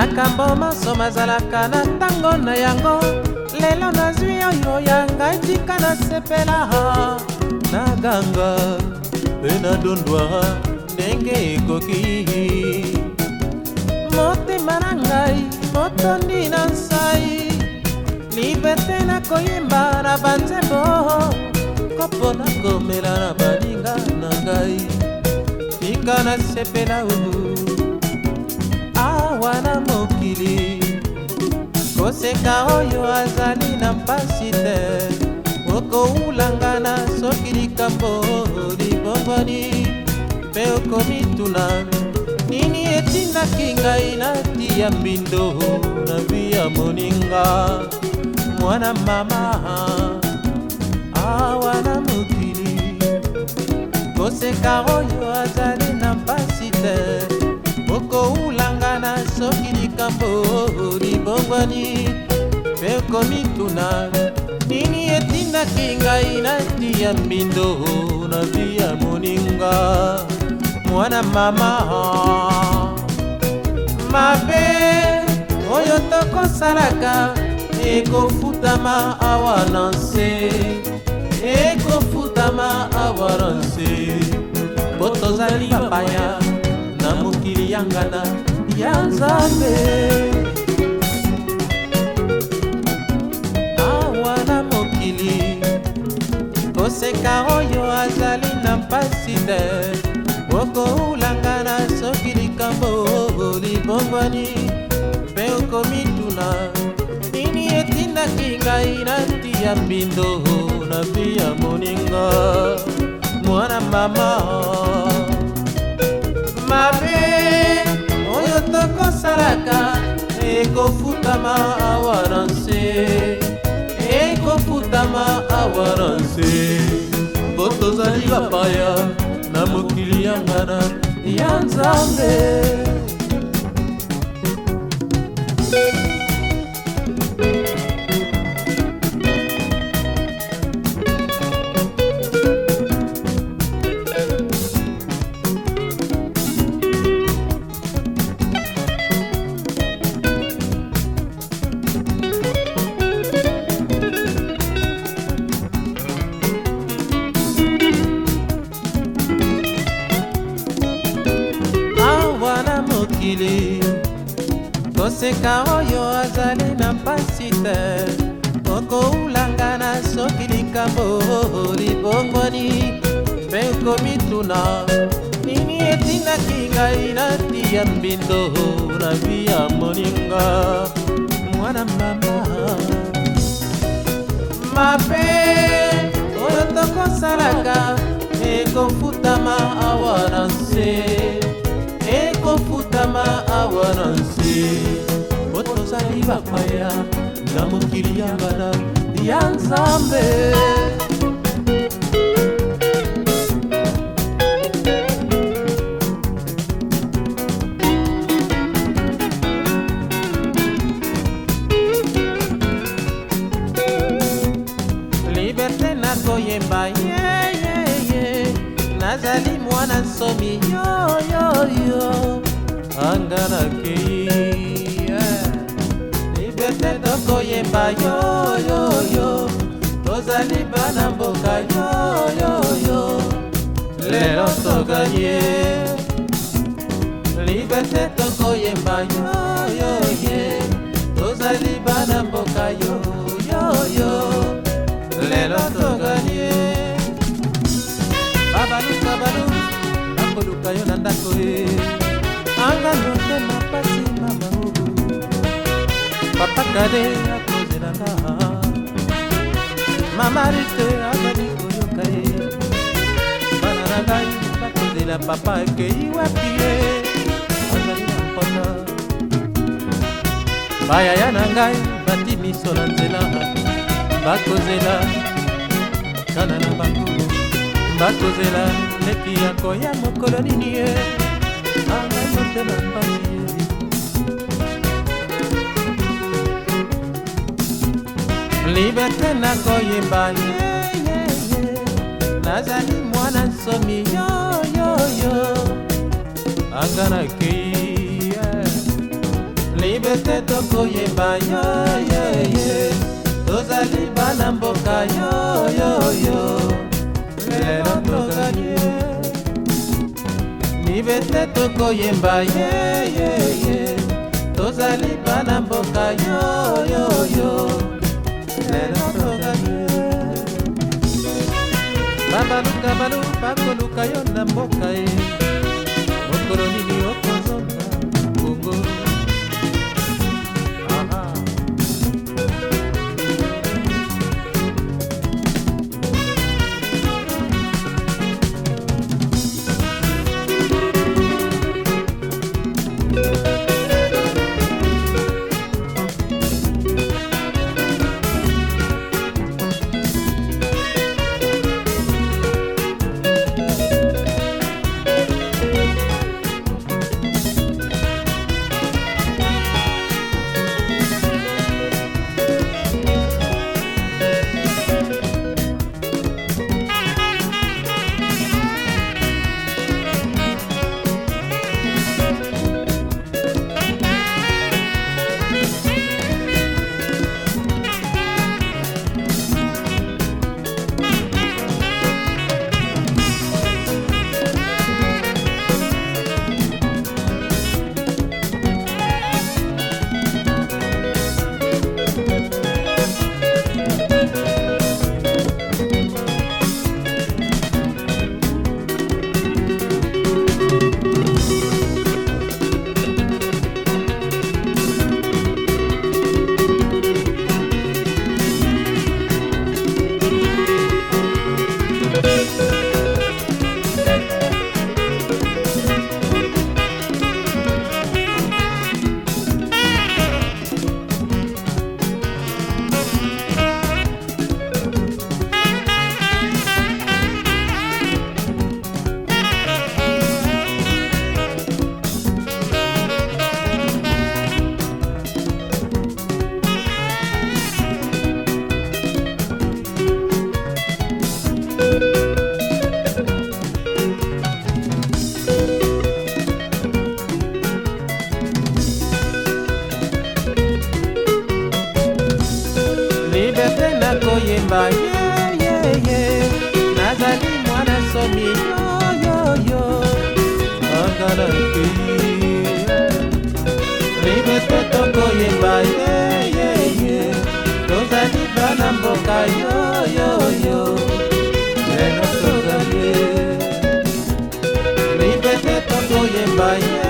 makambo masomo azalaka na ntango na yango lelo nazwi oyo yanga etika nasepela na ganga mpe nadondwa ndenge ekoki motema na ngai motondi na nsai libete nakoyemba na banzembo kopo nakomela na baninga na ngai tika nasepela uu mawa na mokili koseka oyo azali na mpasi te okowulangana soki likambo libongoni mpe okomituna nini etindaki ngai nati ya mbindo na vi ya moninga mwana mama awa na mokili koseka oyo azali na mpasi te okowula makambo libongwani mpe komituna nini etindaki ngai nati ya mbindo na vi ya moninga mwana mama mabe oyo tokosalaka ekofutama awa na nse ekofutama awa na nse po tozali bapaya na mokili yangana ya nzambe awa na mokili koseka oyo azali na mpasi te okoulanga na soki likambo libongwani mpe okomituna nini etindaki ngai nati ya mbindo na vi ya moninga mwana mama tokosalaka ekofutama awa na nse ekofutama awa na nse mpo tozali bapaya na mokili yangana ya nzambe koleka oyo azali na mpasi te okoulanga na soki likambo libongwani mpe komituna nini etindaki ngai nati ya mbindo na vi ya moninga mwana mama mabe bapaya na mokili ya ngana ya nzambe liberte nakoyemba yeyeye nazali mwana nsomi yoyoyo anga nakei te tokoyemba yoyoyo tozali bana mboka yoyoyo lelo toganye libete tokoyemba yoyoye tozali bana mboka yoyoyo lelo toganye babalukabalu nakoluka yo na ndako ye anganu kade akozelanga mamarite azali koyoka ye bana na ngai bakozela papa ekei wapi ye azali na mpona bayaya na ngai bati miso na nzela bakozela tana na bango bakozela leki ya koya mokolo nini ye angai motema mpasi liberté nakoyemba nazali mwana nsomi yoyoyo anga nakei liberté tokoyemba yoyeye tozali bana mboka yoyoyo lelo tozali liberté tokoyemba yeyeye tozali bana mboka yo yo na mboka ye koyemba ye